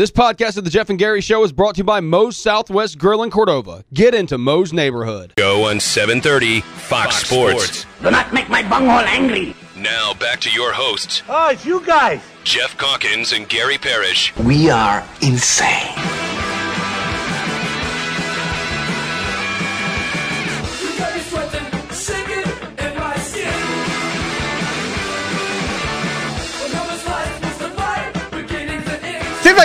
This podcast of the Geoff and Gary Show is brought to you by Moe's Southwest Grill in Cordova. Get into Moe's neighborhood. Go on 730 Fox, Fox Sports. Sports. Do not make my bunghole angry. Now back to your hosts. Oh, it's you guys. Geoff Calkins and Gary Parrish. We are insane.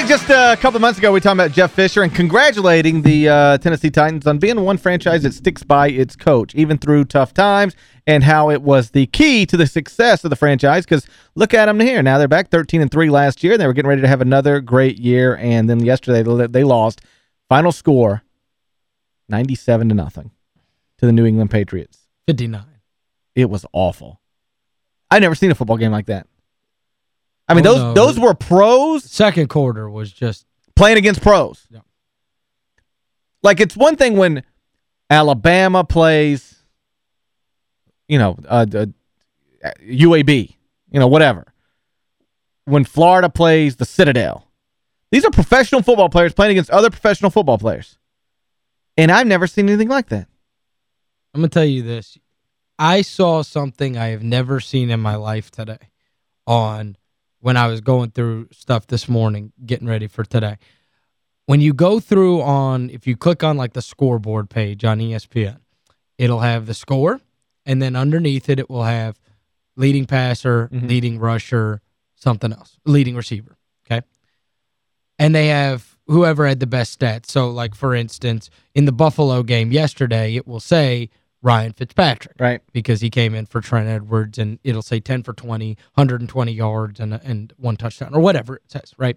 Just a couple of months ago we were talking about Jeff Fisher and congratulating the uh, Tennessee Titans on being one franchise that sticks by its coach, even through tough times, and how it was the key to the success of the franchise. Because look at them here. Now they're back 13 and 3 last year. And they were getting ready to have another great year, and then yesterday they lost. Final score, 97 to nothing to the New England Patriots. 59. It was awful. I've never seen a football game like that. I mean, oh, those no. those were pros. Second quarter was just... Playing against pros. Yeah. Like, it's one thing when Alabama plays, you know, uh, uh, UAB, you know, whatever. When Florida plays the Citadel. These are professional football players playing against other professional football players. And I've never seen anything like that. I'm going to tell you this. I saw something I have never seen in my life today on when I was going through stuff this morning, getting ready for today. When you go through on, if you click on like the scoreboard page on ESPN, it'll have the score, and then underneath it, it will have leading passer, mm -hmm. leading rusher, something else, leading receiver, okay? And they have whoever had the best stats. So, like, for instance, in the Buffalo game yesterday, it will say Ryan Fitzpatrick. Right. Because he came in for Trent Edwards, and it'll say 10 for 20, 120 yards, and, and one touchdown, or whatever it says, right?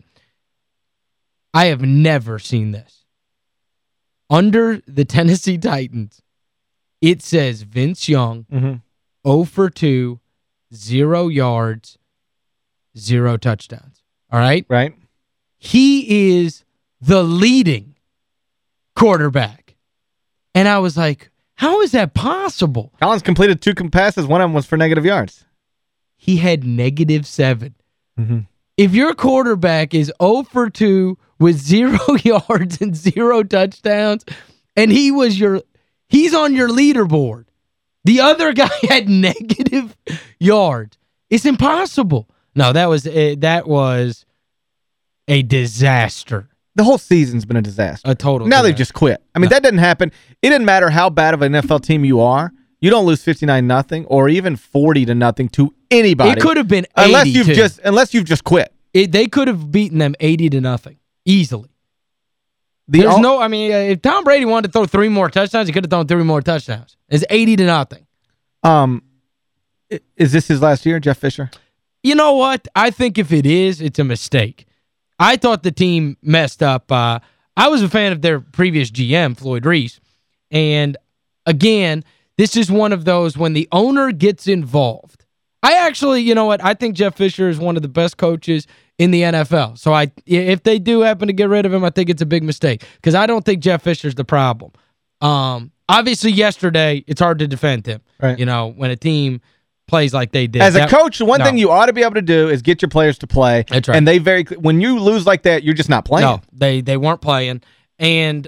I have never seen this. Under the Tennessee Titans, it says Vince Young, mm -hmm. 0 for 2, 0 yards, 0 touchdowns. All right? Right. He is the leading quarterback. And I was like, how is that possible? Collins completed two passes. One of them was for negative yards. He had negative seven. Mm -hmm. If your quarterback is 0 for 2 with zero yards and zero touchdowns, and he was your he's on your leaderboard. The other guy had negative yards. It's impossible. No, that was uh, that was a disaster the whole season's been a disaster. A total Now they've just quit. I mean, no. that doesn't happen. It doesn't matter how bad of an NFL team you are. You don't lose 59 nothing or even 40 to nothing to anybody. It could have been unless you've just unless you've just quit. It, they could have beaten them 80 to nothing easily. The There's no I mean if Tom Brady wanted to throw three more touchdowns, he could have thrown three more touchdowns. It's 80 to nothing. Um is this his last year, Jeff Fisher? You know what? I think if it is, it's a mistake. I thought the team messed up. Uh, I was a fan of their previous GM, Floyd Reese. And again, this is one of those when the owner gets involved. I actually, you know what, I think Jeff Fisher is one of the best coaches in the NFL. So I if they do happen to get rid of him, I think it's a big mistake because I don't think Jeff Fisher's the problem. Um, obviously yesterday, it's hard to defend him. Right. You know, when a team – plays like they did. As a coach, the one no. thing you ought to be able to do is get your players to play. That's right. And they very when you lose like that, you're just not playing. No, they they weren't playing. And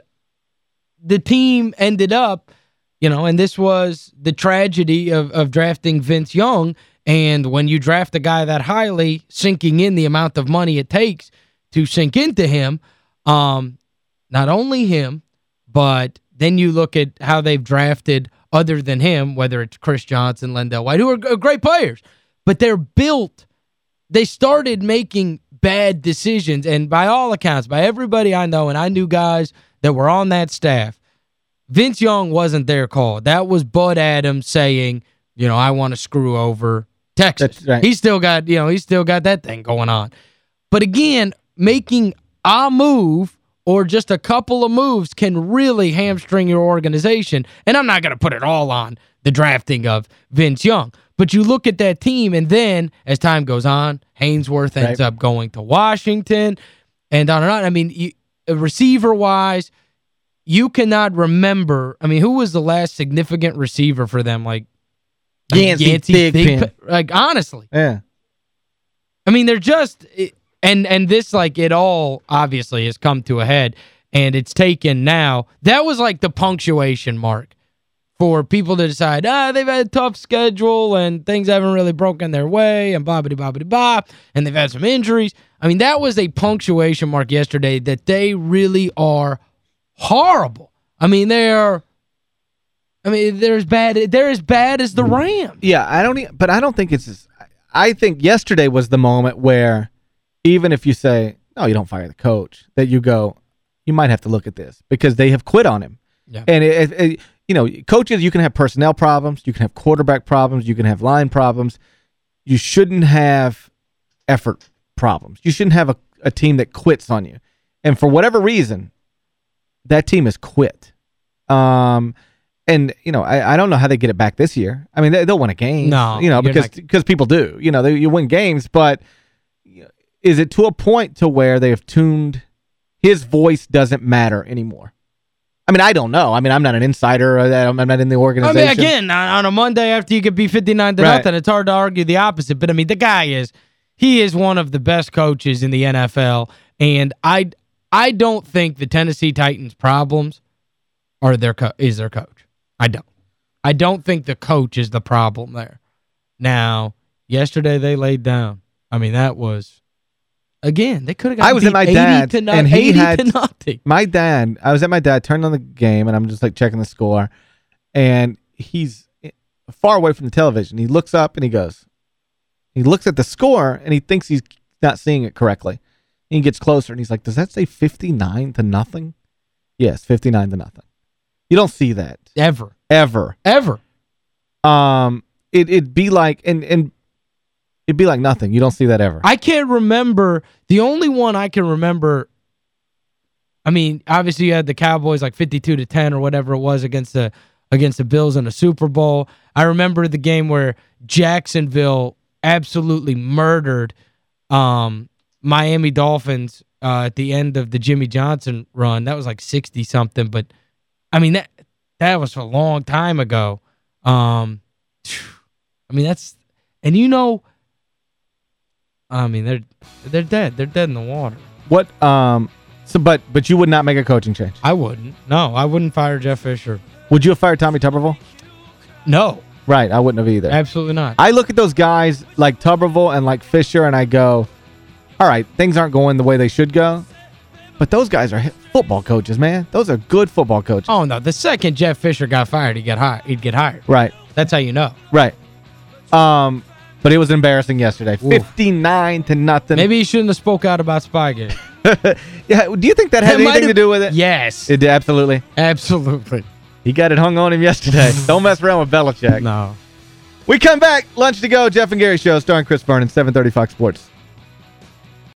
the team ended up, you know, and this was the tragedy of, of drafting Vince Young. And when you draft a guy that highly, sinking in the amount of money it takes to sink into him, um, not only him, but then you look at how they've drafted other than him, whether it's Chris Johnson, LenDale White, who are uh, great players. But they're built, they started making bad decisions. And by all accounts, by everybody I know, and I knew guys that were on that staff, Vince Young wasn't their call. That was Bud Adams saying, you know, I want to screw over Texas. Right. He's still got, you know, he's still got that thing going on. But again, making a move or just a couple of moves can really hamstring your organization. And I'm not going to put it all on the drafting of Vince Young. But you look at that team, and then as time goes on, Haynesworth ends right. up going to Washington, and on and on. I mean, uh, receiver-wise, you cannot remember. I mean, who was the last significant receiver for them? Like, Yancey, Yancey Thigpen. Like, honestly. Yeah. I mean, they're just... It, And and this, like, it all obviously has come to a head, and it's taken now. That was like the punctuation mark for people to decide, ah, they've had a tough schedule and things haven't really broken their way and blah, blah, blah, blah, blah, and they've had some injuries. I mean, that was a punctuation mark yesterday that they really are horrible. I mean, they are I mean, they're as bad they're as bad as the Rams. Yeah, I don't but I don't think it's as, I think yesterday was the moment where even if you say, "No, you don't fire the coach," that you go, you might have to look at this because they have quit on him. Yeah. And it, it, it, you know, coaches you can have personnel problems, you can have quarterback problems, you can have line problems. You shouldn't have effort problems. You shouldn't have a, a team that quits on you. And for whatever reason, that team has quit. Um and you know, I, I don't know how they get it back this year. I mean, they, they'll win a game. No, you know, because because people do. You know, they, you win games, but is it to a point to where they have tuned his voice doesn't matter anymore? I mean, I don't know. I mean, I'm not an insider. I'm not in the organization. I mean, again, on, a Monday after you get beat 59 to Right. nothing, it's hard to argue the opposite. But, I mean, the guy is, he is one of the best coaches in the NFL. And I I don't think the Tennessee Titans' problems are their is their coach. I don't. I don't think the coach is the problem there. Now, yesterday they laid down. I mean, that was, again, they could have got I was at my dad's, and he 80 had- to nothing. my dad, I was at my dad, turned on the game, and I'm just like checking the score, and he's far away from the television. He looks up and he goes, he looks at the score and he thinks he's not seeing it correctly. And he gets closer and he's like, does that say 59 to nothing? Yes, 59 to nothing. You don't see that Ever. ever. Ever. Um, it, it'd be like, and, and it'd be like nothing. You don't see that ever. I can't remember. The only one I can remember, I mean, obviously you had the Cowboys like 52 to 10 or whatever it was against the against the Bills in the Super Bowl. I remember the game where Jacksonville absolutely murdered um, Miami Dolphins uh, at the end of the Jimmy Johnson run. That was like 60 something, but I mean that that was a long time ago. Um I mean that's and you know I mean, they're they're dead. They're dead in the water. what, um, so, but, but you would not make a coaching change. I wouldn't. No, I wouldn't fire Jeff Fisher. Would you have fired Tommy Tuberville? No, Right, I wouldn't have either. absolutely not. I look at those guys like Tuberville and like Fisher, and I go, all right, things aren't going the way they should go. But those guys are football coaches, man. Those are good football coaches. oh no, the second Jeff Fisher got fired, he got hired. He'd get hired. Right, That's how you know. right. Um, but it was embarrassing yesterday. 59 to nothing. Maybe he shouldn't have spoke out about Spygate. yeah, do you think that had It anything to do with it? Yes, It did, absolutely. absolutely. He got it hung on him yesterday. Don't mess around with Belichick. No. We come back. Lunch to go. Geoff and Gary Show starring Chris Vernon, 730 Fox Sports.